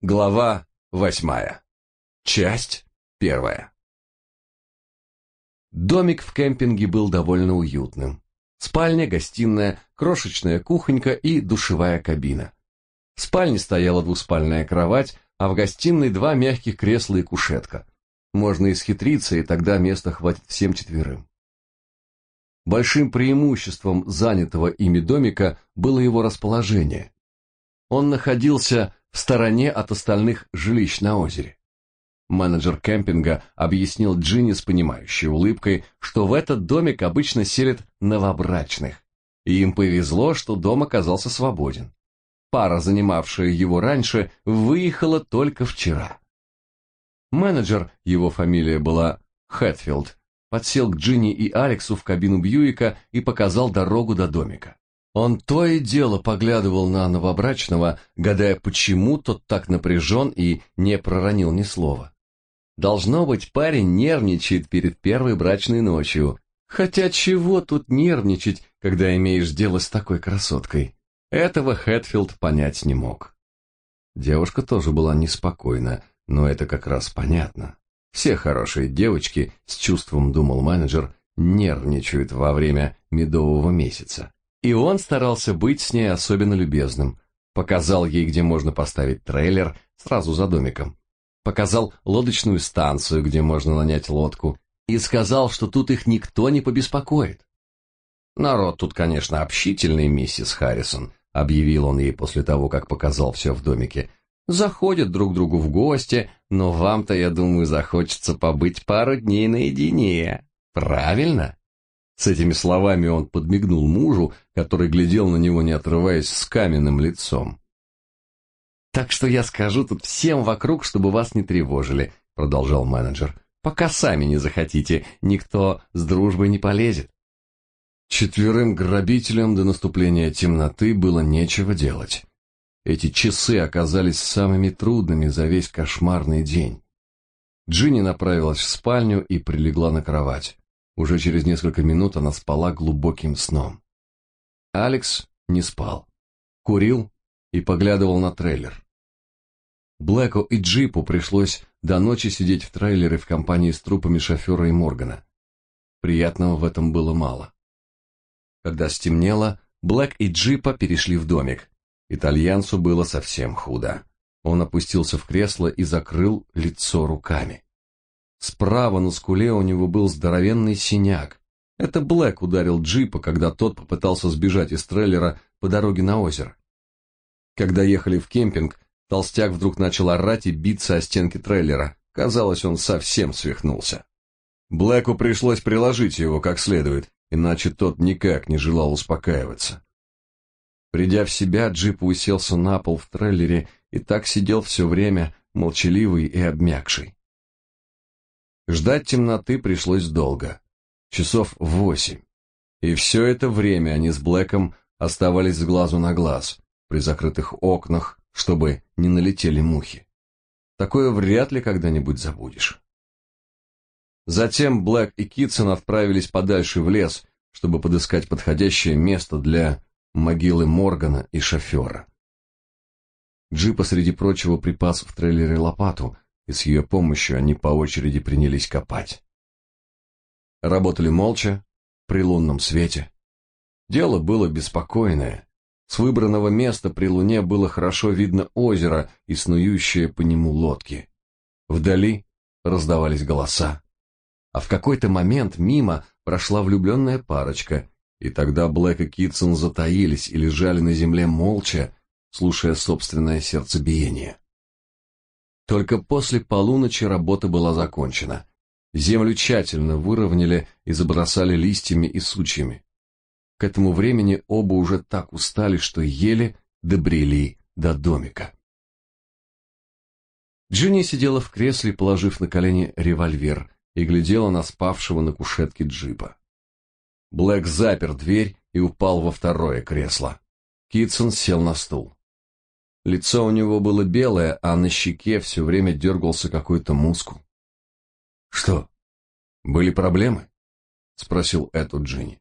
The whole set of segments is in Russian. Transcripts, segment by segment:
Глава восьмая. Часть первая. Домик в кемпинге был довольно уютным. Спальня, гостиная, крошечная кухонька и душевая кабина. В спальне стояла двуспальная кровать, а в гостиной два мягких кресла и кушетка. Можно исхитриться, и тогда места хватит всем четверым. Большим преимуществом занятого ими домика было его расположение. Он находился в стороне от остальных жилищ на озере. Менеджер кемпинга объяснил Джинни с понимающей улыбкой, что в этот домик обычно селят новобрачных, и им повезло, что дом оказался свободен. Пара, занимавшая его раньше, выехала только вчера. Менеджер, его фамилия была Хэтфилд, подсел к Джинни и Алексу в кабину Бьюика и показал дорогу до домика. Он то и дело поглядывал на новобрачного, гадая, почему тот так напряжен и не проронил ни слова. Должно быть, парень нервничает перед первой брачной ночью. Хотя чего тут нервничать, когда имеешь дело с такой красоткой? Этого Хэтфилд понять не мог. Девушка тоже была неспокойна, но это как раз понятно. Все хорошие девочки, с чувством думал менеджер, нервничают во время медового месяца. И он старался быть с ней особенно любезным. Показал ей, где можно поставить трейлер сразу за домиком. Показал лодочную станцию, где можно нанять лодку. И сказал, что тут их никто не побеспокоит. Народ тут, конечно, общительный, миссис Харрисон, объявил он ей после того, как показал все в домике. Заходят друг другу в гости, но вам-то, я думаю, захочется побыть пару дней наедине. Правильно? С этими словами он подмигнул мужу, который глядел на него, не отрываясь, с каменным лицом. «Так что я скажу тут всем вокруг, чтобы вас не тревожили», — продолжал менеджер. «Пока сами не захотите, никто с дружбой не полезет». Четверым грабителям до наступления темноты было нечего делать. Эти часы оказались самыми трудными за весь кошмарный день. Джинни направилась в спальню и прилегла на кровать. Уже через несколько минут она спала глубоким сном. Алекс не спал. Курил и поглядывал на трейлер. Блэку и Джипу пришлось до ночи сидеть в трейлере в компании с трупами шофера и Моргана. Приятного в этом было мало. Когда стемнело, Блэк и Джипа перешли в домик. Итальянцу было совсем худо. Он опустился в кресло и закрыл лицо руками. Справа на скуле у него был здоровенный синяк. Это Блэк ударил джипа, когда тот попытался сбежать из трейлера по дороге на озеро. Когда ехали в кемпинг, толстяк вдруг начал орать и биться о стенки трейлера. Казалось, он совсем свихнулся. Блэку пришлось приложить его как следует, иначе тот никак не желал успокаиваться. Придя в себя, джип уселся на пол в трейлере и так сидел все время, молчаливый и обмякший. Ждать темноты пришлось долго, часов восемь. И все это время они с Блэком оставались с глазу на глаз, при закрытых окнах, чтобы не налетели мухи. Такое вряд ли когда-нибудь забудешь. Затем Блэк и Китсон отправились подальше в лес, чтобы подыскать подходящее место для могилы Моргана и шофера. Джипа, среди прочего, припас в трейлере лопату, и с ее помощью они по очереди принялись копать. Работали молча, при лунном свете. Дело было беспокойное. С выбранного места при луне было хорошо видно озеро и снующие по нему лодки. Вдали раздавались голоса. А в какой-то момент мимо прошла влюбленная парочка, и тогда Блэк и Китсон затаились и лежали на земле молча, слушая собственное сердцебиение. Только после полуночи работа была закончена. Землю тщательно выровняли и забросали листьями и сучьями. К этому времени оба уже так устали, что еле добрели до домика. Джинни сидела в кресле, положив на колени револьвер, и глядела на спавшего на кушетке джипа. Блэк запер дверь и упал во второе кресло. Китсон сел на стул. Лицо у него было белое, а на щеке все время дергался какой-то мускул. «Что, были проблемы?» — спросил эту Джинни.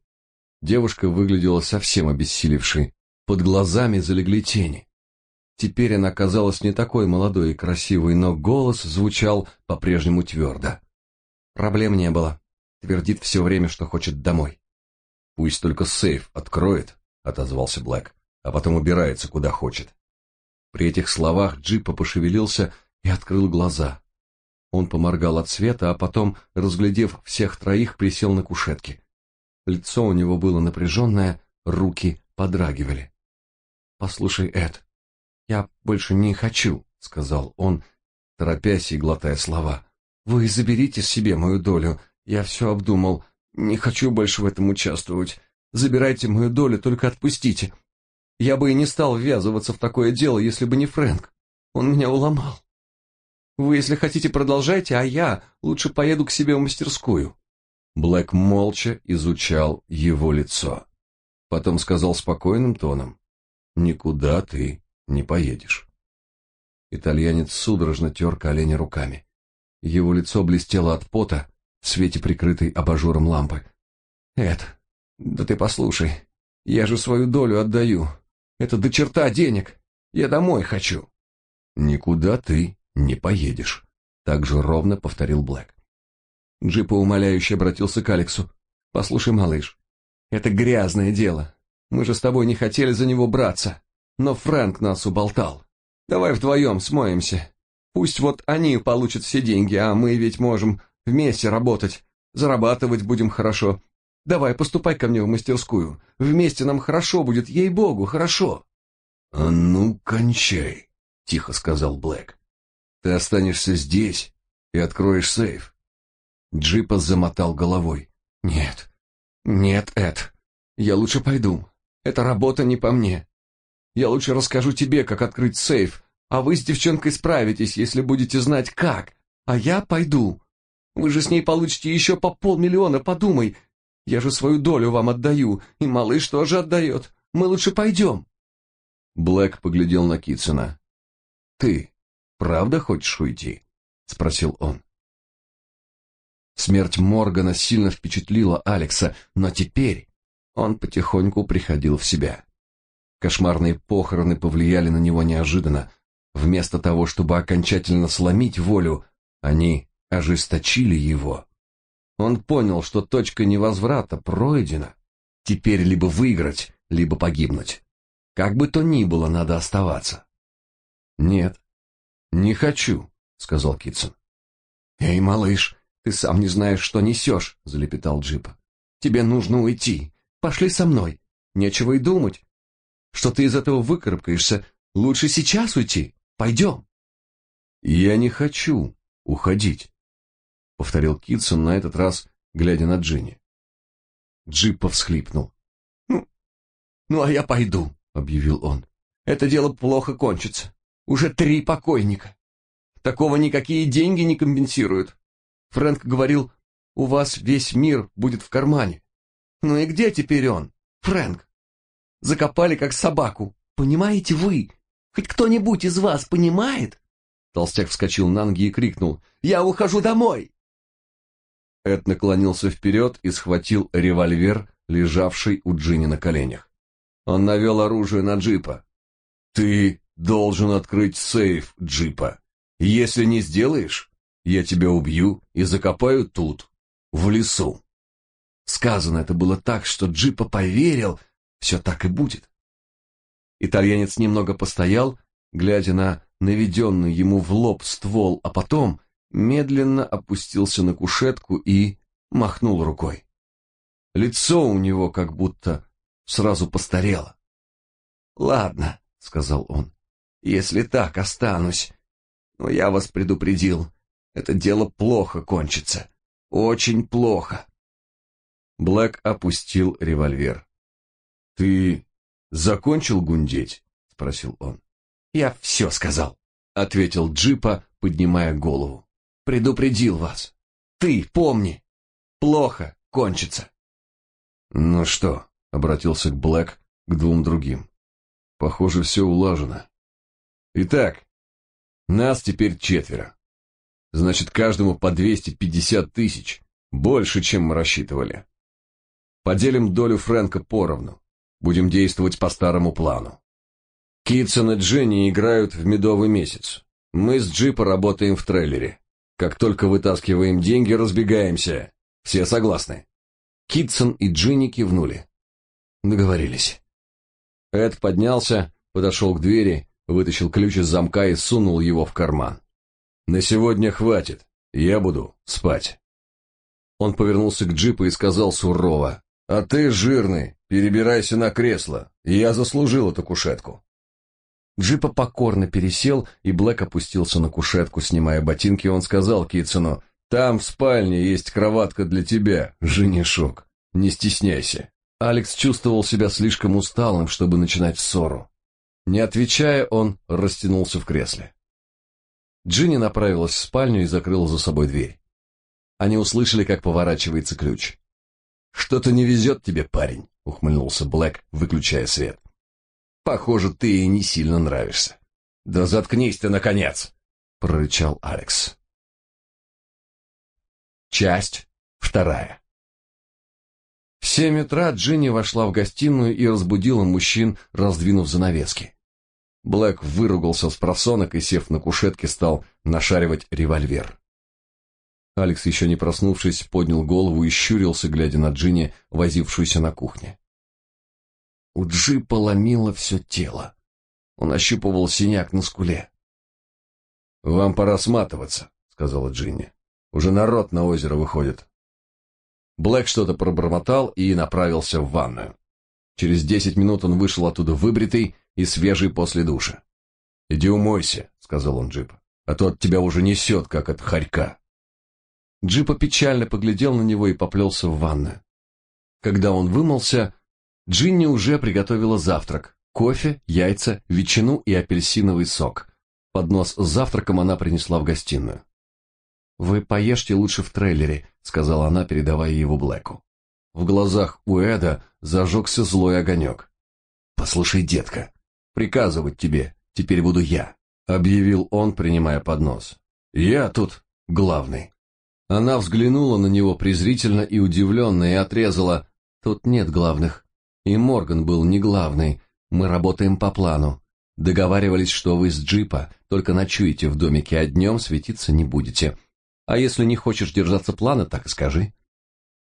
Девушка выглядела совсем обессилевшей, под глазами залегли тени. Теперь она казалась не такой молодой и красивой, но голос звучал по-прежнему твердо. Проблем не было. Твердит все время, что хочет домой. Пусть только сейф откроет, отозвался Блэк, а потом убирается куда хочет. При этих словах Джипа пошевелился и открыл глаза. Он поморгал от света, а потом, разглядев всех троих, присел на кушетке. Лицо у него было напряженное, руки подрагивали. «Послушай, Эд, я больше не хочу», — сказал он, торопясь и глотая слова. «Вы заберите себе мою долю. Я все обдумал. Не хочу больше в этом участвовать. Забирайте мою долю, только отпустите. Я бы и не стал ввязываться в такое дело, если бы не Фрэнк. Он меня уломал. Вы, если хотите, продолжайте, а я лучше поеду к себе в мастерскую». Блэк молча изучал его лицо. Потом сказал спокойным тоном, «Никуда ты не поедешь». Итальянец судорожно тер колени руками. Его лицо блестело от пота в свете прикрытой абажуром лампы. «Эд, да ты послушай, я же свою долю отдаю. Это до черта денег. Я домой хочу». «Никуда ты не поедешь», — так же ровно повторил Блэк. Джипа умоляюще обратился к Алексу. «Послушай, малыш, это грязное дело. Мы же с тобой не хотели за него браться, но Фрэнк нас уболтал. Давай вдвоем смоемся. Пусть вот они получат все деньги, а мы ведь можем вместе работать, зарабатывать будем хорошо. Давай, поступай ко мне в мастерскую. Вместе нам хорошо будет, ей-богу, хорошо. А ну, кончай, тихо сказал Блэк. Ты останешься здесь и откроешь сейф. Джипа замотал головой. Нет, нет, Эд, я лучше пойду. Эта работа не по мне. Я лучше расскажу тебе, как открыть сейф, а вы с девчонкой справитесь, если будете знать как. А я пойду. Вы же с ней получите еще по полмиллиона, подумай. Я же свою долю вам отдаю, и малыш тоже отдает. Мы лучше пойдем. Блэк поглядел на Китсона. «Ты правда хочешь уйти?» — спросил он. Смерть Моргана сильно впечатлила Алекса, но теперь он потихоньку приходил в себя. Кошмарные похороны повлияли на него неожиданно. Вместо того, чтобы окончательно сломить волю, они ожесточили его. Он понял, что точка невозврата пройдена. Теперь либо выиграть, либо погибнуть. Как бы то ни было, надо оставаться. «Нет, не хочу», — сказал Китсон. «Эй, малыш, ты сам не знаешь, что несешь», — залепетал Джипа. «Тебе нужно уйти. Пошли со мной. Нечего и думать. Что ты из этого выкарабкаешься, лучше сейчас уйти. Пойдем». «Я не хочу уходить», — повторил Китсон на этот раз, глядя на Джинни. Джипа всхлипнул. «Ну, ну а я пойду», — объявил он. «Это дело плохо кончится. Уже три покойника. Такого никакие деньги не компенсируют. Фрэнк говорил, у вас весь мир будет в кармане. Ну и где теперь он, Фрэнк? Закопали как собаку. Понимаете вы? Хоть кто-нибудь из вас понимает? Толстяк вскочил на ноги и крикнул. «Я ухожу домой!» Эд наклонился вперед и схватил револьвер, лежавший у Джинни на коленях. Он навел оружие на джипа. «Ты должен открыть сейф джипа. Если не сделаешь, я тебя убью и закопаю тут, в лесу». Сказано это было так, что джипа поверил, все так и будет. Итальянец немного постоял, глядя на наведенный ему в лоб ствол, а потом медленно опустился на кушетку и махнул рукой. Лицо у него как будто сразу постарело. «Ладно», — сказал он, — «если так останусь. Но я вас предупредил, это дело плохо кончится. Очень плохо». Блэк опустил револьвер. «Ты закончил гундеть?» — спросил он. «Я все сказал», — ответил Джипа, поднимая голову предупредил вас. Ты помни, плохо кончится. Ну что, обратился к Блэк к двум другим. Похоже, все улажено. Итак, нас теперь четверо. Значит, каждому по 250 тысяч, больше, чем мы рассчитывали. Поделим долю Фрэнка поровну. Будем действовать по старому плану. Китсон и Дженни играют в медовый месяц. Мы с Джипа работаем в трейлере. Как только вытаскиваем деньги, разбегаемся. Все согласны?» Китсон и Джинни кивнули. Договорились. Эд поднялся, подошел к двери, вытащил ключ из замка и сунул его в карман. «На сегодня хватит. Я буду спать». Он повернулся к джипу и сказал сурово. «А ты, жирный, перебирайся на кресло. Я заслужил эту кушетку». Джипа покорно пересел, и Блэк опустился на кушетку, снимая ботинки, он сказал Китсону, «Там в спальне есть кроватка для тебя, женишок. Не стесняйся». Алекс чувствовал себя слишком усталым, чтобы начинать ссору. Не отвечая, он растянулся в кресле. Джинни направилась в спальню и закрыла за собой дверь. Они услышали, как поворачивается ключ. «Что-то не везет тебе, парень», — ухмыльнулся Блэк, выключая свет. «Похоже, ты ей не сильно нравишься». «Да заткнись ты, наконец!» — прорычал Алекс. Часть вторая. В семь утра Джинни вошла в гостиную и разбудила мужчин, раздвинув занавески. Блэк выругался с просонок и, сев на кушетке, стал нашаривать револьвер. Алекс, еще не проснувшись, поднял голову и щурился, глядя на Джинни, возившуюся на кухне. У Джи поломило все тело. Он ощупывал синяк на скуле. «Вам пора сматываться», — сказала Джинни. «Уже народ на озеро выходит». Блэк что-то пробормотал и направился в ванную. Через десять минут он вышел оттуда выбритый и свежий после душа. «Иди умойся», — сказал он Джип, — «а то от тебя уже несет, как от хорька». Джипа печально поглядел на него и поплелся в ванную. Когда он вымылся, Джинни уже приготовила завтрак. Кофе, яйца, ветчину и апельсиновый сок. Поднос с завтраком она принесла в гостиную. «Вы поешьте лучше в трейлере», — сказала она, передавая его Блэку. В глазах у Эда зажегся злой огонек. «Послушай, детка, приказывать тебе теперь буду я», — объявил он, принимая поднос. «Я тут главный». Она взглянула на него презрительно и удивленно и отрезала. «Тут нет главных. И Морган был не главный. Мы работаем по плану. Договаривались, что вы с джипа только ночуете в домике, а днем светиться не будете. А если не хочешь держаться плана, так и скажи».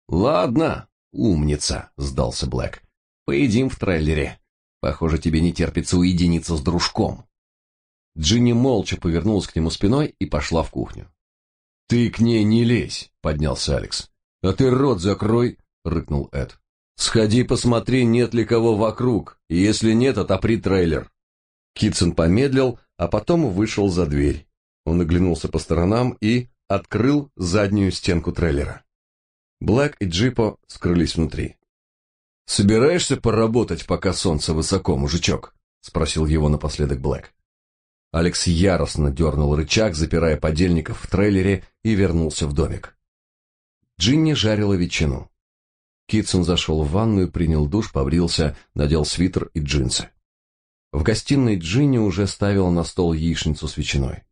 «Ладно, умница», — сдался Блэк. «Поедим в трейлере. Похоже, тебе не терпится уединиться с дружком». Джинни молча повернулась к нему спиной и пошла в кухню. «Ты к ней не лезь», — поднялся Алекс. «А ты рот закрой», — рыкнул Эд. «Сходи посмотри, нет ли кого вокруг, и если нет, отопри трейлер». Китсон помедлил, а потом вышел за дверь. Он оглянулся по сторонам и открыл заднюю стенку трейлера. Блэк и Джипо скрылись внутри. «Собираешься поработать, пока солнце высоко, мужичок?» — спросил его напоследок Блэк. Алекс яростно дернул рычаг, запирая подельников в трейлере, и вернулся в домик. Джинни жарила ветчину. Китсон зашел в ванную, принял душ, побрился, надел свитер и джинсы. В гостиной Джинни уже ставила на стол яичницу с ветчиной.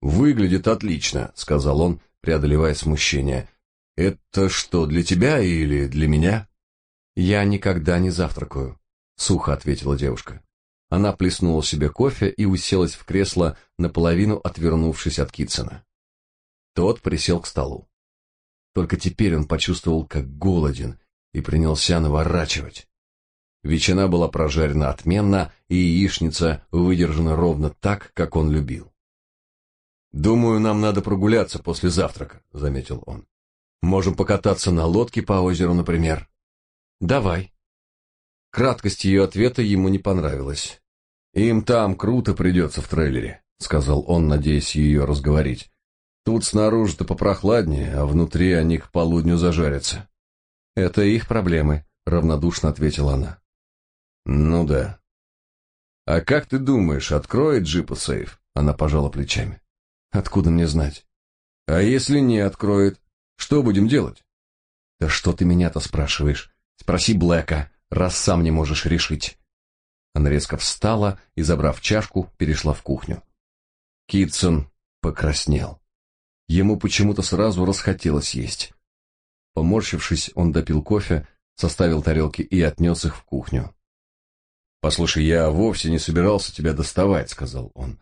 «Выглядит отлично», — сказал он, преодолевая смущение. «Это что, для тебя или для меня?» «Я никогда не завтракаю», — сухо ответила девушка. Она плеснула себе кофе и уселась в кресло, наполовину отвернувшись от Китсона. Тот присел к столу. Только теперь он почувствовал, как голоден, и принялся наворачивать. Ветчина была прожарена отменно, и яичница выдержана ровно так, как он любил. «Думаю, нам надо прогуляться после завтрака», — заметил он. «Можем покататься на лодке по озеру, например». «Давай», Краткость ее ответа ему не понравилась. «Им там круто придется в трейлере», — сказал он, надеясь ее разговорить. «Тут снаружи-то попрохладнее, а внутри они к полудню зажарятся». «Это их проблемы», — равнодушно ответила она. «Ну да». «А как ты думаешь, откроет джипа сейф?» Она пожала плечами. «Откуда мне знать?» «А если не откроет, что будем делать?» «Да что ты меня-то спрашиваешь? Спроси Блэка раз сам не можешь решить. Она резко встала и, забрав чашку, перешла в кухню. Китсон покраснел. Ему почему-то сразу расхотелось есть. Поморщившись, он допил кофе, составил тарелки и отнес их в кухню. «Послушай, я вовсе не собирался тебя доставать», — сказал он.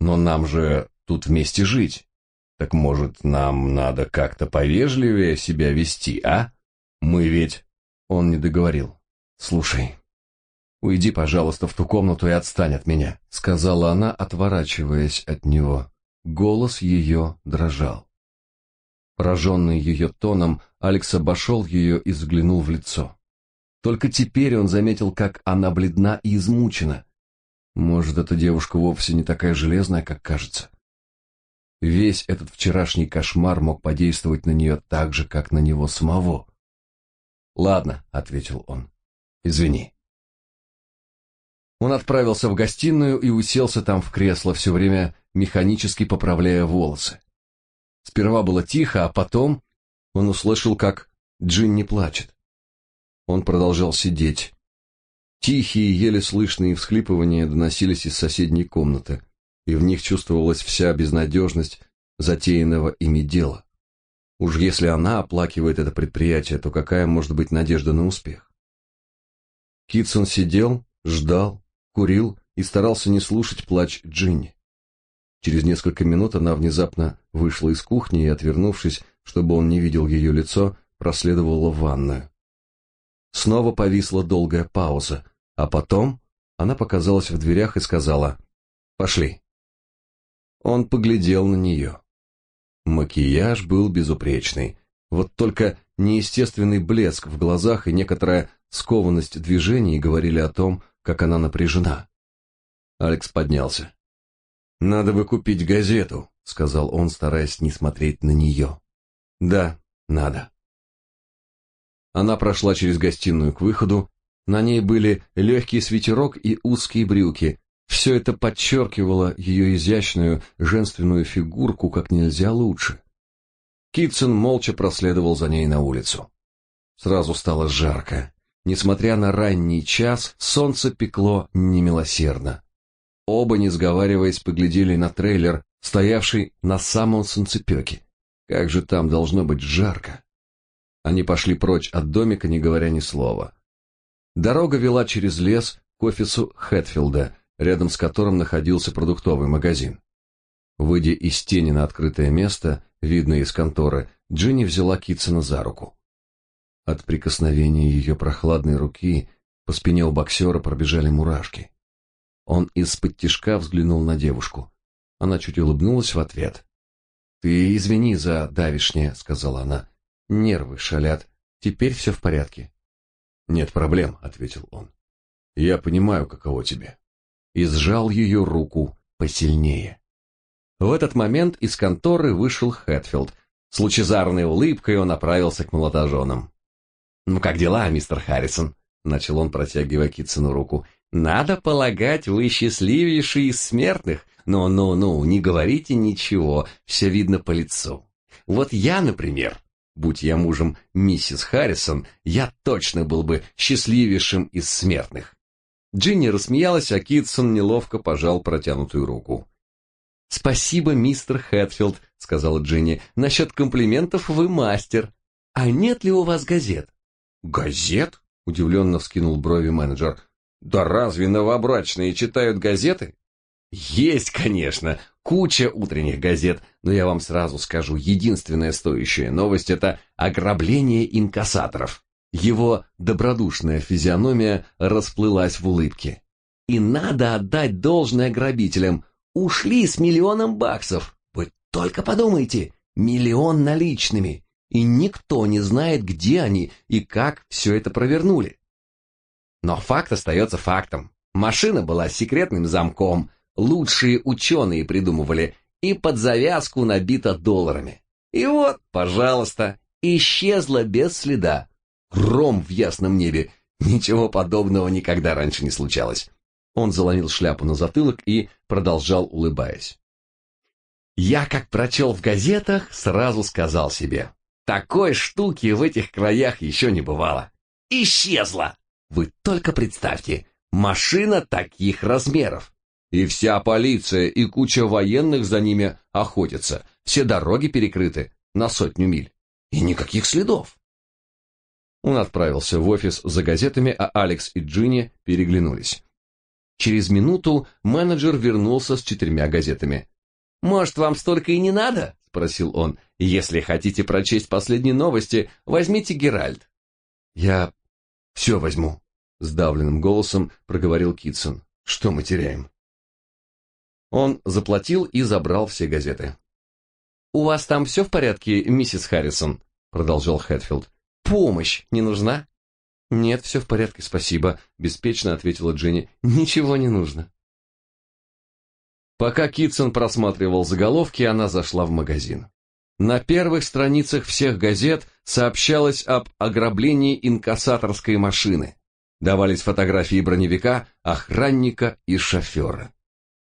«Но нам же тут вместе жить. Так, может, нам надо как-то повежливее себя вести, а? Мы ведь...» Он не договорил. «Слушай, уйди, пожалуйста, в ту комнату и отстань от меня», — сказала она, отворачиваясь от него. Голос ее дрожал. Пораженный ее тоном, Алекс обошел ее и взглянул в лицо. Только теперь он заметил, как она бледна и измучена. Может, эта девушка вовсе не такая железная, как кажется. Весь этот вчерашний кошмар мог подействовать на нее так же, как на него самого. «Ладно», — ответил он, — «извини». Он отправился в гостиную и уселся там в кресло, все время механически поправляя волосы. Сперва было тихо, а потом он услышал, как Джинни плачет. Он продолжал сидеть. Тихие, еле слышные всхлипывания доносились из соседней комнаты, и в них чувствовалась вся безнадежность затеянного ими дела. Уж если она оплакивает это предприятие, то какая может быть надежда на успех? Китсон сидел, ждал, курил и старался не слушать плач Джинни. Через несколько минут она внезапно вышла из кухни и, отвернувшись, чтобы он не видел ее лицо, проследовала в ванную. Снова повисла долгая пауза, а потом она показалась в дверях и сказала «Пошли». Он поглядел на нее. Макияж был безупречный, вот только неестественный блеск в глазах и некоторая скованность движений говорили о том, как она напряжена. Алекс поднялся. «Надо бы купить газету», — сказал он, стараясь не смотреть на нее. «Да, надо». Она прошла через гостиную к выходу. На ней были легкий свитерок и узкие брюки. Все это подчеркивало ее изящную женственную фигурку как нельзя лучше. Китсон молча проследовал за ней на улицу. Сразу стало жарко. Несмотря на ранний час, солнце пекло немилосердно. Оба, не сговариваясь, поглядели на трейлер, стоявший на самом солнцепеке. Как же там должно быть жарко! Они пошли прочь от домика, не говоря ни слова. Дорога вела через лес к офису Хэтфилда, рядом с которым находился продуктовый магазин. Выйдя из тени на открытое место, видное из конторы, Джинни взяла Китсона за руку. От прикосновения ее прохладной руки по спине у боксера пробежали мурашки. Он из-под тишка взглянул на девушку. Она чуть улыбнулась в ответ. «Ты извини за давишнее», — сказала она. Нервы шалят. Теперь все в порядке. Нет проблем, ответил он. Я понимаю, каково тебе. И сжал ее руку посильнее. В этот момент из конторы вышел Хэтфилд. С лучезарной улыбкой он направился к молодоженам. «Ну как дела, мистер Харрисон?» — начал он, протягивая Китсону руку. «Надо полагать, вы счастливейший из смертных. Ну-ну-ну, не говорите ничего, все видно по лицу. Вот я, например, Будь я мужем миссис Харрисон, я точно был бы счастливейшим из смертных. Джинни рассмеялась, а Китсон неловко пожал протянутую руку. «Спасибо, мистер Хэтфилд», — сказала Джинни. «Насчет комплиментов вы мастер. А нет ли у вас газет?» «Газет?» — удивленно вскинул брови менеджер. «Да разве новобрачные читают газеты?» «Есть, конечно куча утренних газет, но я вам сразу скажу, единственная стоящая новость – это ограбление инкассаторов. Его добродушная физиономия расплылась в улыбке. И надо отдать должное грабителям. Ушли с миллионом баксов. Вы только подумайте, миллион наличными. И никто не знает, где они и как все это провернули. Но факт остается фактом. Машина была секретным замком, лучшие ученые придумывали, и под завязку набито долларами. И вот, пожалуйста, исчезла без следа. Гром в ясном небе. Ничего подобного никогда раньше не случалось. Он заломил шляпу на затылок и продолжал, улыбаясь. Я, как прочел в газетах, сразу сказал себе, такой штуки в этих краях еще не бывало. Исчезла! Вы только представьте, машина таких размеров. И вся полиция и куча военных за ними охотятся. Все дороги перекрыты на сотню миль. И никаких следов. Он отправился в офис за газетами, а Алекс и Джинни переглянулись. Через минуту менеджер вернулся с четырьмя газетами. «Может, вам столько и не надо?» – спросил он. «Если хотите прочесть последние новости, возьмите Геральт». «Я все возьму», – сдавленным голосом проговорил Китсон. «Что мы теряем?» Он заплатил и забрал все газеты. «У вас там все в порядке, миссис Харрисон?» – продолжал Хэтфилд. «Помощь не нужна?» «Нет, все в порядке, спасибо», — беспечно ответила Дженни. «Ничего не нужно». Пока Китсон просматривал заголовки, она зашла в магазин. На первых страницах всех газет сообщалось об ограблении инкассаторской машины. Давались фотографии броневика, охранника и шофера.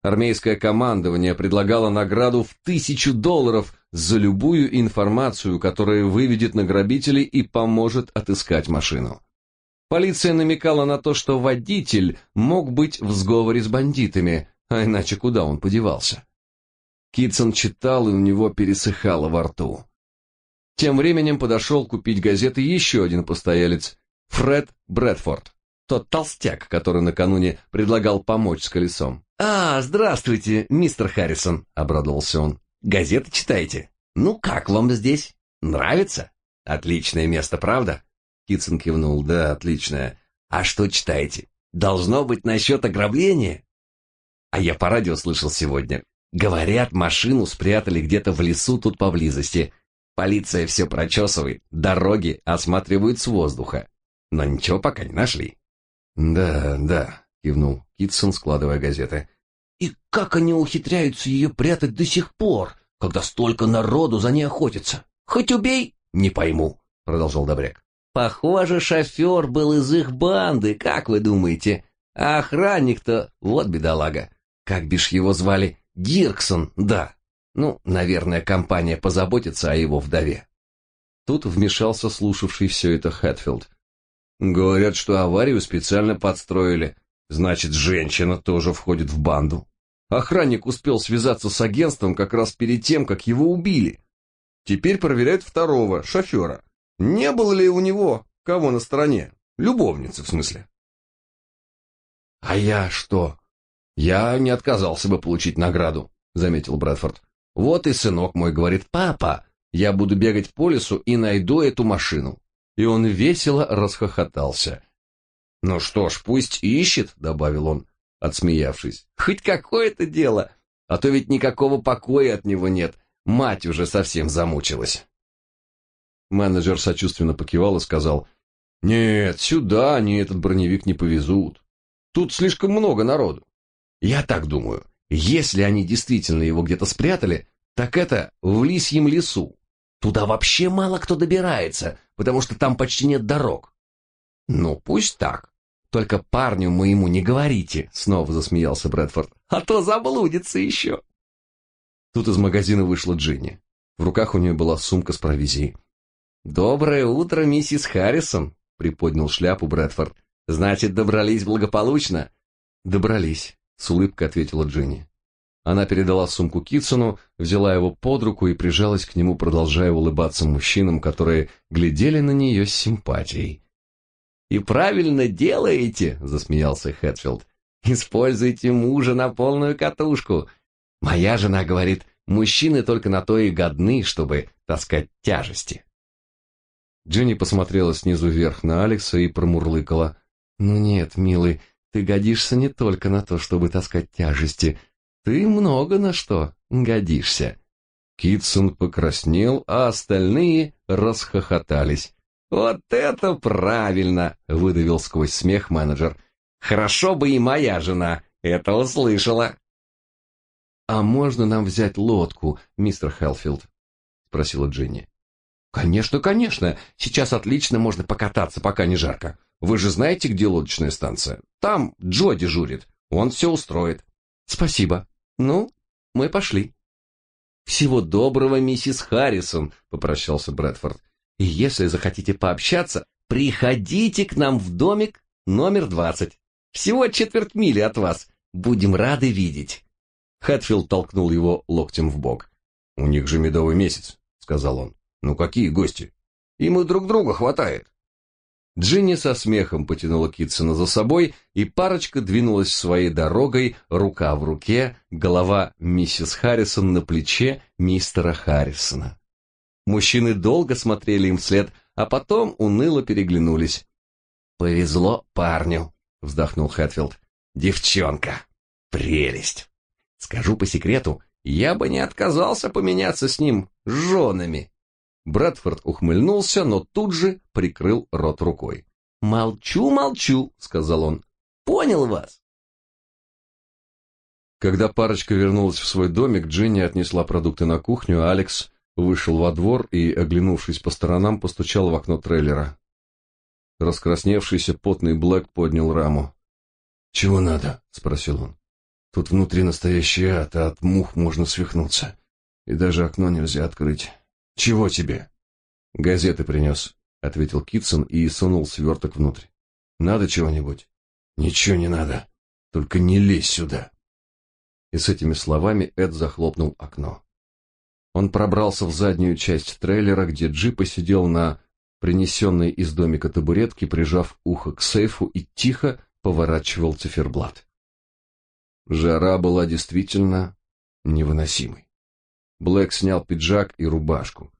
Армейское командование предлагало награду в тысячу долларов за любую информацию, которая выведет на грабителей и поможет отыскать машину. Полиция намекала на то, что водитель мог быть в сговоре с бандитами, а иначе куда он подевался? Китсон читал, и у него пересыхало во рту. Тем временем подошел купить газеты еще один постоялец, Фред Брэдфорд, тот толстяк, который накануне предлагал помочь с колесом. «А, здравствуйте, мистер Харрисон», — обрадовался он. «Газеты читаете? Ну, как вам здесь? Нравится? Отличное место, правда?» Китсон кивнул. «Да, отличное. А что читаете? Должно быть насчет ограбления?» «А я по радио слышал сегодня. Говорят, машину спрятали где-то в лесу тут поблизости. Полиция все прочесывает, дороги осматривают с воздуха. Но ничего пока не нашли». «Да, да», — кивнул Китсон, складывая газеты. «И как они ухитряются ее прятать до сих пор, когда столько народу за ней охотится? Хоть убей, не пойму», — продолжал Добряк. Похоже, шофер был из их банды, как вы думаете? А охранник-то, вот бедолага. Как бишь его звали? Дирксон, да. Ну, наверное, компания позаботится о его вдове. Тут вмешался слушавший все это Хэтфилд. Говорят, что аварию специально подстроили. Значит, женщина тоже входит в банду. Охранник успел связаться с агентством как раз перед тем, как его убили. Теперь проверяют второго, шофера. Не было ли у него кого на стороне? Любовницы, в смысле. А я что? Я не отказался бы получить награду, заметил Брэдфорд. Вот и сынок мой говорит: "Папа, я буду бегать по лесу и найду эту машину". И он весело расхохотался. "Ну что ж, пусть ищет", добавил он, отсмеявшись. "Хоть какое-то дело, а то ведь никакого покоя от него нет. Мать уже совсем замучилась". Менеджер сочувственно покивал и сказал, «Нет, сюда они этот броневик не повезут. Тут слишком много народу. Я так думаю, если они действительно его где-то спрятали, так это в лисьем лесу. Туда вообще мало кто добирается, потому что там почти нет дорог. Ну, пусть так. Только парню моему не говорите, снова засмеялся Брэдфорд, а то заблудится еще. Тут из магазина вышла Джинни. В руках у нее была сумка с провизией. «Доброе утро, миссис Харрисон», — приподнял шляпу Брэдфорд. «Значит, добрались благополучно?» «Добрались», — с улыбкой ответила Джинни. Она передала сумку Китсону, взяла его под руку и прижалась к нему, продолжая улыбаться мужчинам, которые глядели на нее с симпатией. «И правильно делаете», — засмеялся Хэтфилд. «Используйте мужа на полную катушку. Моя жена говорит, мужчины только на то и годны, чтобы таскать тяжести». Дженни посмотрела снизу вверх на Алекса и промурлыкала. «Ну нет, милый, ты годишься не только на то, чтобы таскать тяжести. Ты много на что годишься». Китсон покраснел, а остальные расхохотались. «Вот это правильно!» — выдавил сквозь смех менеджер. «Хорошо бы и моя жена это услышала!» «А можно нам взять лодку, мистер Хелфилд?» — спросила Дженни. Конечно, конечно. Сейчас отлично можно покататься, пока не жарко. Вы же знаете, где лодочная станция? Там Джо дежурит. Он все устроит. Спасибо. Ну, мы пошли. Всего доброго, миссис Харрисон, попрощался Брэдфорд. И если захотите пообщаться, приходите к нам в домик номер двадцать. Всего четверть мили от вас. Будем рады видеть. Хэтфилд толкнул его локтем в бок. У них же медовый месяц, сказал он. Ну какие гости? Им и друг друга хватает. Джинни со смехом потянула Китсона за собой, и парочка двинулась своей дорогой, рука в руке, голова миссис Харрисон на плече мистера Харрисона. Мужчины долго смотрели им вслед, а потом уныло переглянулись. «Повезло парню», — вздохнул Хэтфилд. «Девчонка! Прелесть! Скажу по секрету, я бы не отказался поменяться с ним женами». Брэдфорд ухмыльнулся, но тут же прикрыл рот рукой. «Молчу, молчу», — сказал он. «Понял вас». Когда парочка вернулась в свой домик, Джинни отнесла продукты на кухню, а Алекс вышел во двор и, оглянувшись по сторонам, постучал в окно трейлера. Раскрасневшийся потный Блэк поднял раму. «Чего надо?» — спросил он. «Тут внутри настоящий ад, а от мух можно свихнуться. И даже окно нельзя открыть. Чего тебе? Газеты принес, ответил Китсон и сунул сверток внутрь. Надо чего-нибудь? Ничего не надо. Только не лезь сюда. И с этими словами Эд захлопнул окно. Он пробрался в заднюю часть трейлера, где джип сидел на принесенной из домика табуретке, прижав ухо к сейфу и тихо поворачивал циферблат. Жара была действительно невыносимой. Блэк снял пиджак и рубашку.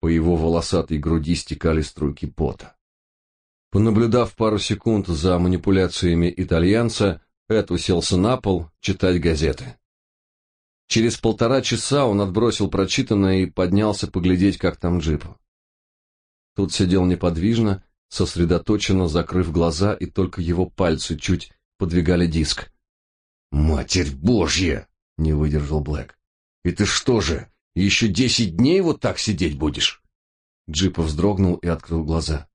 По его волосатой груди стекали струйки пота. Понаблюдав пару секунд за манипуляциями итальянца, Эд уселся на пол читать газеты. Через полтора часа он отбросил прочитанное и поднялся поглядеть, как там джип. Тут сидел неподвижно, сосредоточенно закрыв глаза, и только его пальцы чуть подвигали диск. «Матерь Божья!» — не выдержал Блэк. И ты что же, еще десять дней вот так сидеть будешь? Джипа вздрогнул и открыл глаза.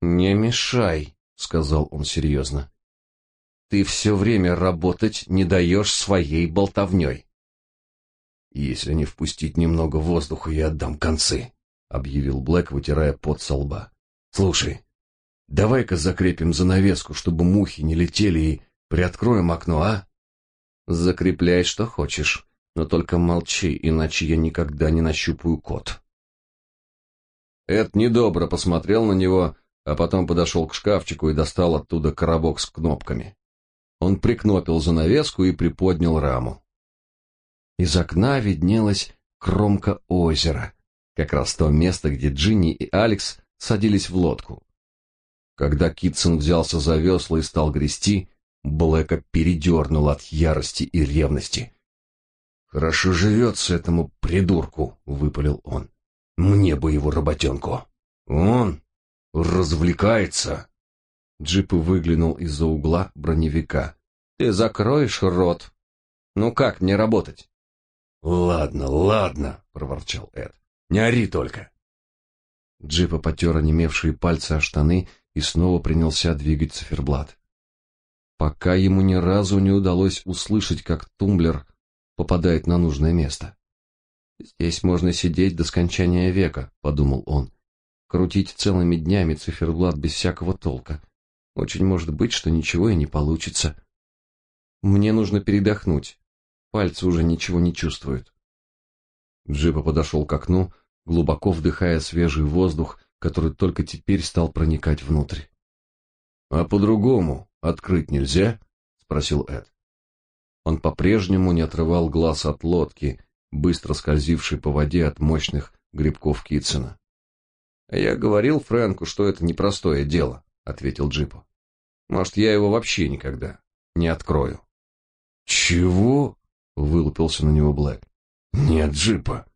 Не мешай, сказал он серьезно. Ты все время работать не даешь своей болтовней. Если не впустить немного воздуха, я отдам концы, объявил Блэк, вытирая пот со лба. Слушай, давай-ка закрепим занавеску, чтобы мухи не летели, и приоткроем окно, а? Закрепляй, что хочешь но только молчи, иначе я никогда не нащупаю код. Эд недобро посмотрел на него, а потом подошел к шкафчику и достал оттуда коробок с кнопками. Он прикнопил занавеску и приподнял раму. Из окна виднелась кромка озера, как раз то место, где Джинни и Алекс садились в лодку. Когда Китсон взялся за весла и стал грести, Блэка передернул от ярости и ревности. Хорошо живется этому придурку, выпалил он. Мне бы его работенку. Он развлекается. Джип выглянул из-за угла броневика. Ты закроешь рот. Ну как мне работать? Ладно, ладно, проворчал Эд. Не ори только. Джипа потер онемевшие пальцы о штаны и снова принялся двигать циферблат. Пока ему ни разу не удалось услышать, как тумблер попадает на нужное место. Здесь можно сидеть до скончания века, подумал он. Крутить целыми днями циферблат без всякого толка. Очень может быть, что ничего и не получится. Мне нужно передохнуть. Пальцы уже ничего не чувствуют. Джипа подошел к окну, глубоко вдыхая свежий воздух, который только теперь стал проникать внутрь. А по-другому открыть нельзя? спросил Эд. Он по-прежнему не отрывал глаз от лодки, быстро скользившей по воде от мощных грибков Китсона. «Я говорил Фрэнку, что это непростое дело», — ответил Джипо. «Может, я его вообще никогда не открою». «Чего?» — вылупился на него Блэк. «Нет, Джипа,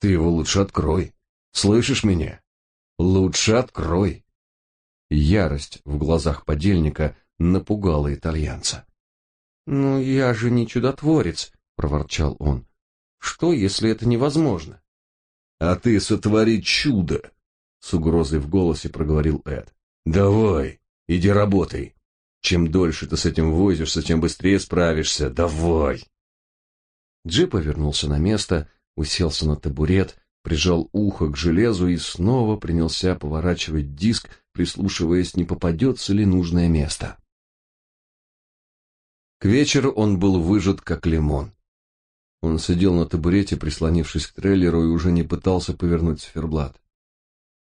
ты его лучше открой. Слышишь меня? Лучше открой». Ярость в глазах подельника напугала итальянца. «Ну, я же не чудотворец», — проворчал он. «Что, если это невозможно?» «А ты сотвори чудо!» — с угрозой в голосе проговорил Эд. «Давай, иди работай. Чем дольше ты с этим возишься, тем быстрее справишься. Давай!» Джип повернулся на место, уселся на табурет, прижал ухо к железу и снова принялся поворачивать диск, прислушиваясь, не попадется ли нужное место. К вечеру он был выжат как лимон. Он сидел на табурете, прислонившись к трейлеру, и уже не пытался повернуть циферблат.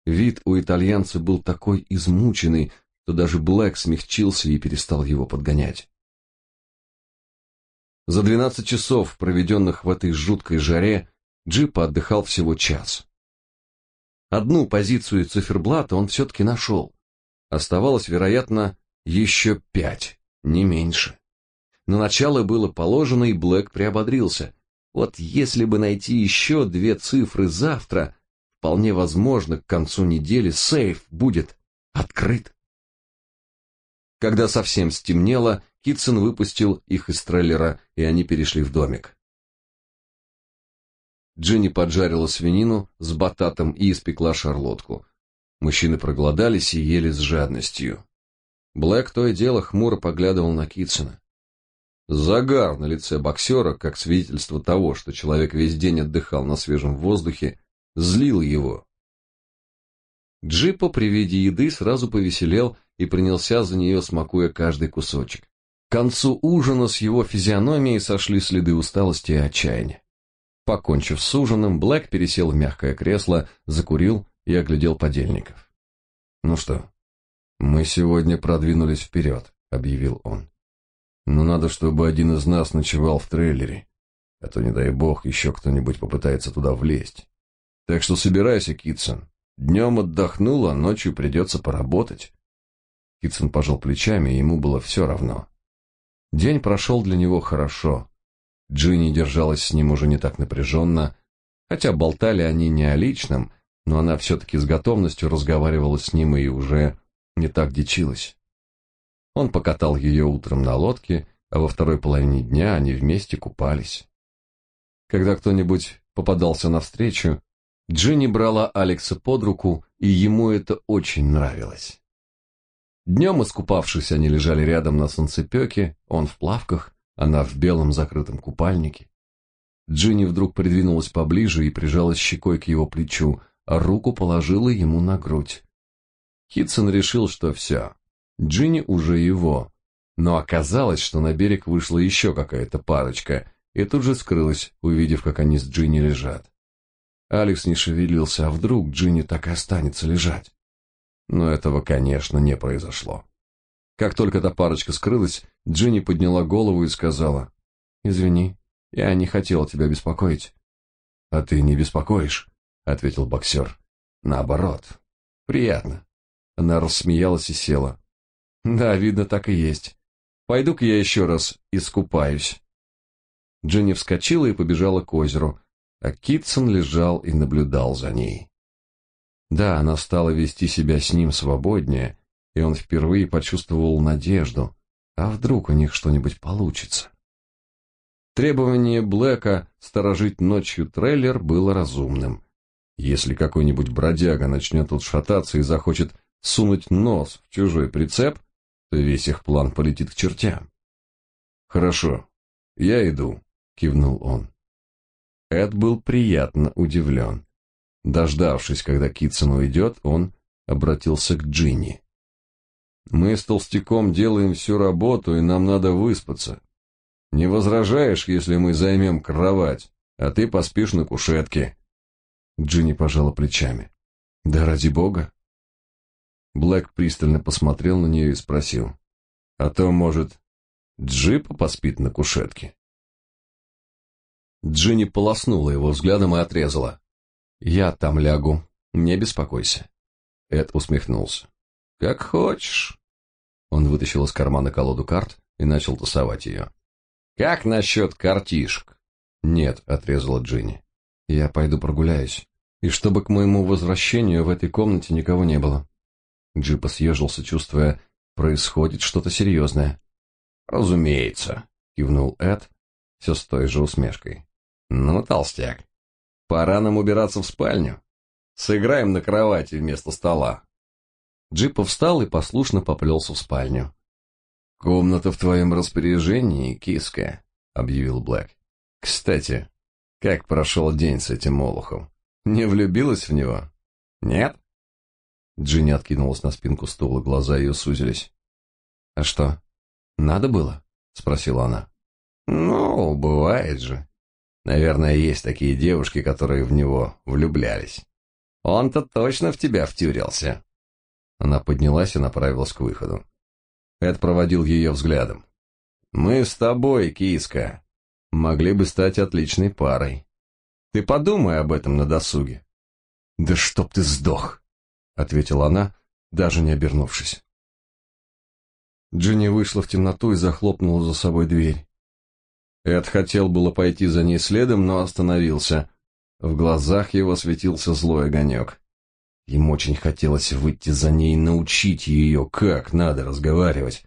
Вид у итальянца был такой измученный, что даже Блэк смягчился и перестал его подгонять. За двенадцать часов, проведенных в этой жуткой жаре, Джип отдыхал всего час. Одну позицию циферблата он все-таки нашел. Оставалось, вероятно, еще пять, не меньше. На начало было положено, и Блэк приободрился. Вот если бы найти еще две цифры завтра, вполне возможно, к концу недели сейф будет открыт. Когда совсем стемнело, Китсон выпустил их из трейлера, и они перешли в домик. Джинни поджарила свинину с бататом и испекла шарлотку. Мужчины проголодались и ели с жадностью. Блэк то и дело хмуро поглядывал на Китсона. Загар на лице боксера, как свидетельство того, что человек весь день отдыхал на свежем воздухе, злил его. Джипо при виде еды сразу повеселел и принялся за нее, смакуя каждый кусочек. К концу ужина с его физиономией сошли следы усталости и отчаяния. Покончив с ужином, Блэк пересел в мягкое кресло, закурил и оглядел подельников. «Ну что, мы сегодня продвинулись вперед», — объявил он. «Но надо, чтобы один из нас ночевал в трейлере, а то, не дай бог, еще кто-нибудь попытается туда влезть. Так что собирайся, Китсон. Днем отдохнул, а ночью придется поработать». Китсон пожал плечами, и ему было все равно. День прошел для него хорошо. Джинни держалась с ним уже не так напряженно, хотя болтали они не о личном, но она все-таки с готовностью разговаривала с ним и уже не так дичилась. Он покатал ее утром на лодке, а во второй половине дня они вместе купались. Когда кто-нибудь попадался навстречу, Джинни брала Алекса под руку, и ему это очень нравилось. Днем, искупавшись, они лежали рядом на солнцепеке, он в плавках, она в белом закрытом купальнике. Джинни вдруг придвинулась поближе и прижалась щекой к его плечу, а руку положила ему на грудь. Хитсон решил, что все, Джинни уже его, но оказалось, что на берег вышла еще какая-то парочка, и тут же скрылась, увидев, как они с Джинни лежат. Алекс не шевелился, а вдруг Джинни так и останется лежать. Но этого, конечно, не произошло. Как только эта парочка скрылась, Джинни подняла голову и сказала, «Извини, я не хотела тебя беспокоить». «А ты не беспокоишь?» — ответил боксер. «Наоборот. Приятно». Она рассмеялась и села. «Да, видно, так и есть. Пойду-ка я еще раз искупаюсь». Джинни вскочила и побежала к озеру, а Китсон лежал и наблюдал за ней. Да, она стала вести себя с ним свободнее, и он впервые почувствовал надежду, а вдруг у них что-нибудь получится. Требование Блэка сторожить ночью трейлер было разумным. Если какой-нибудь бродяга начнет тут шататься и захочет сунуть нос в чужой прицеп, весь их план полетит к чертям. «Хорошо, я иду», — кивнул он. Эд был приятно удивлен. Дождавшись, когда Китсон уйдет, он обратился к Джинни. «Мы с Толстяком делаем всю работу, и нам надо выспаться. Не возражаешь, если мы займем кровать, а ты поспишь на кушетке?» Джинни пожала плечами. «Да ради бога!» Блэк пристально посмотрел на нее и спросил. «А то, может, Джипа поспит на кушетке?» Джинни полоснула его взглядом и отрезала. Я там лягу, не беспокойся. Эд усмехнулся. Как хочешь. Он вытащил из кармана колоду карт и начал тасовать ее. Как насчет картишек? Нет, отрезала Джинни. Я пойду прогуляюсь. И чтобы к моему возвращению в этой комнате никого не было. Джипа съежился, чувствуя, происходит что-то серьезное. Разумеется, кивнул Эд, все с той же усмешкой. Ну, толстяк, Пора нам убираться в спальню. Сыграем на кровати вместо стола. Джиппо встал и послушно поплелся в спальню. «Комната в твоем распоряжении, киска», — объявил Блэк. «Кстати, как прошел день с этим Молохом? Не влюбилась в него? Нет?» Джинни откинулась на спинку стула, глаза ее сузились. «А что, надо было?» — спросила она. «Ну, бывает же. Наверное, есть такие девушки, которые в него влюблялись. Он-то точно в тебя втюрился. Она поднялась и направилась к выходу. Эд проводил ее взглядом. Мы с тобой, киска, могли бы стать отличной парой. Ты подумай об этом на досуге. Да чтоб ты сдох, ответила она, даже не обернувшись. Джинни вышла в темноту и захлопнула за собой дверь. Эд хотел было пойти за ней следом, но остановился. В глазах его светился злой огонек. Ему очень хотелось выйти за ней и научить ее, как надо разговаривать.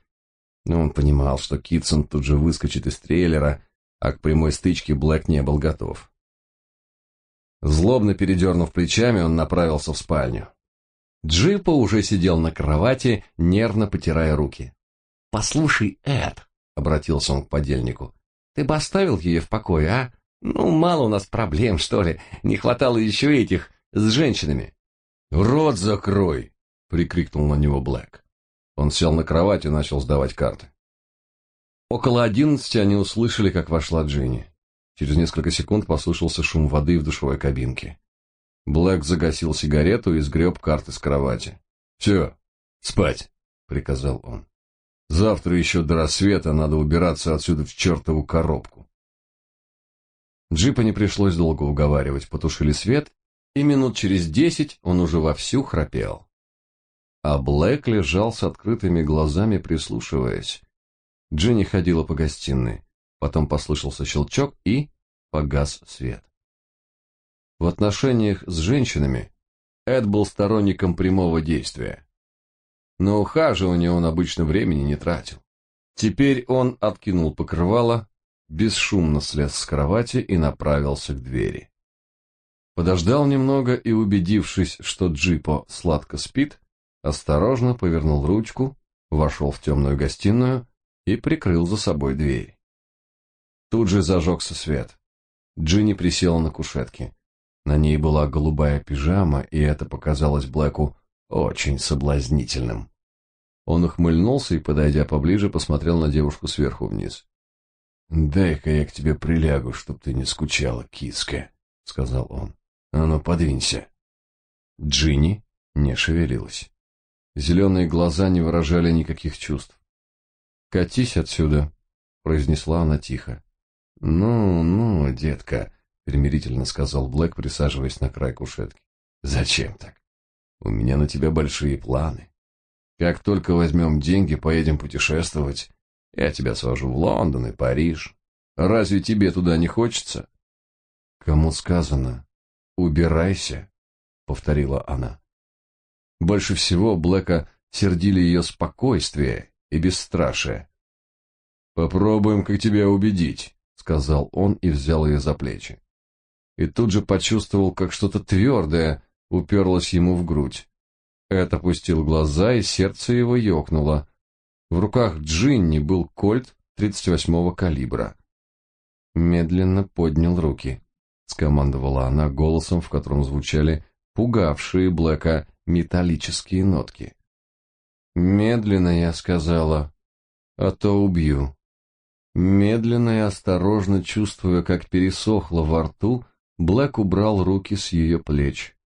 Но он понимал, что Китсон тут же выскочит из трейлера, а к прямой стычке Блэк не был готов. Злобно передернув плечами, он направился в спальню. Джипа уже сидел на кровати, нервно потирая руки. «Послушай, Эд», — обратился он к подельнику, — «ты бы оставил ее в покое, а? Ну, мало у нас проблем, что ли, не хватало еще этих с женщинами». «Рот закрой!» — прикрикнул на него Блэк. Он сел на кровать и начал сдавать карты. Около одиннадцати они услышали, как вошла Джинни. Через несколько секунд послышался шум воды в душевой кабинке. Блэк загасил сигарету и сгреб карты с кровати. «Все, спать!» — приказал он. Завтра еще до рассвета надо убираться отсюда в чертову коробку. Джипа не пришлось долго уговаривать, потушили свет, и минут через десять он уже вовсю храпел. А Блэк лежал с открытыми глазами, прислушиваясь. Дженни ходила по гостиной, потом послышался щелчок и погас свет. В отношениях с женщинами Эд был сторонником прямого действия. На ухаживание он обычно времени не тратил. Теперь он откинул покрывало, бесшумно слез с кровати и направился к двери. Подождал немного и, убедившись, что Джипо сладко спит, осторожно повернул ручку, вошел в темную гостиную и прикрыл за собой дверь. Тут же зажегся свет. Джинни присела на кушетке. На ней была голубая пижама, и это показалось Блэку очень соблазнительным. Он ухмыльнулся и, подойдя поближе, посмотрел на девушку сверху вниз. «Дай-ка я к тебе прилягу, чтоб ты не скучала, киска», — сказал он. «А ну, подвинься». Джинни не шевелилась. Зеленые глаза не выражали никаких чувств. «Катись отсюда», — произнесла она тихо. «Ну, ну, детка», — примирительно сказал Блэк, присаживаясь на край кушетки. «Зачем так? У меня на тебя большие планы. Как только возьмем деньги, поедем путешествовать. Я тебя свожу в Лондон и Париж. Разве тебе туда не хочется?» «Кому сказано? Убирайся», — повторила она. Больше всего Блэка сердили ее спокойствие и бесстрашие. «Попробуем, как тебя убедить», — сказал он и взял ее за плечи. И тут же почувствовал, как что-то твердое уперлось ему в грудь. Эд опустил глаза, и сердце его ёкнуло. В руках Джинни был кольт 38-го калибра. Медленно поднял руки. Скомандовала она голосом, в котором звучали пугавшие Блэка металлические нотки. Медленно я сказала, а то убью. Медленно и осторожно, чувствуя, как пересохло во рту, Блэк убрал руки с ее плеч.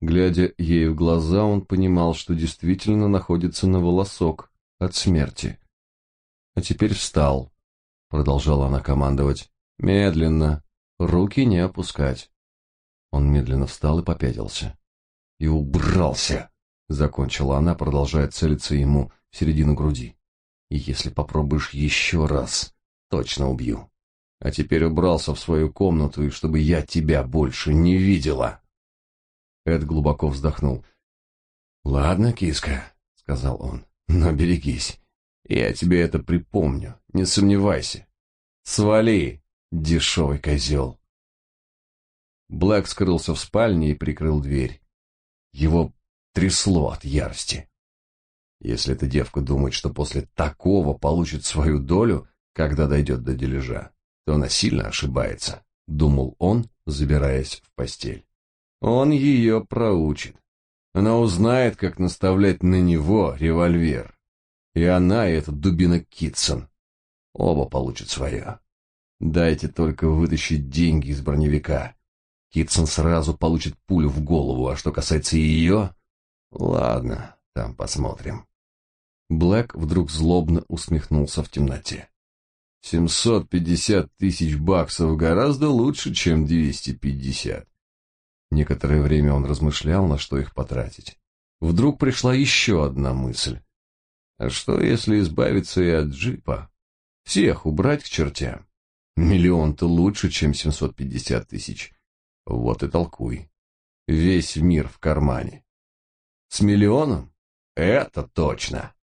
Глядя ей в глаза, он понимал, что действительно находится на волосок от смерти. А теперь встал, продолжала она командовать. Медленно, руки не опускать. Он медленно встал и попятился и убрался, закончила она, продолжая целиться ему в середину груди. И если попробуешь еще раз, точно убью. А теперь убрался в свою комнату, и чтобы я тебя больше не видела. Эд глубоко вздохнул. Ладно, киска, сказал он. Но берегись. Я тебе это припомню, не сомневайся. Свали, дешевый козел. Блэк скрылся в спальне и прикрыл дверь. Его трясло от ярости. Если эта девка думает, что после такого получит свою долю, когда дойдет до дележа, то она сильно ошибается, думал он, забираясь в постель. Он ее проучит. Она узнает, как наставлять на него револьвер. И она, и этот дубина Китсон. Оба получат свое. Дайте только вытащить деньги из броневика. Китсон сразу получит пулю в голову, а что касается ее... Ладно, там посмотрим. Блэк вдруг злобно усмехнулся в темноте. Семьсот пятьдесят тысяч баксов гораздо лучше, чем двести пятьдесят. Некоторое время он размышлял, на что их потратить. Вдруг пришла еще одна мысль. А что, если избавиться и от джипа? Всех убрать к чертям? Миллион-то лучше, чем семьсот пятьдесят тысяч. Вот и толкуй. Весь мир в кармане. С миллионом? Это точно.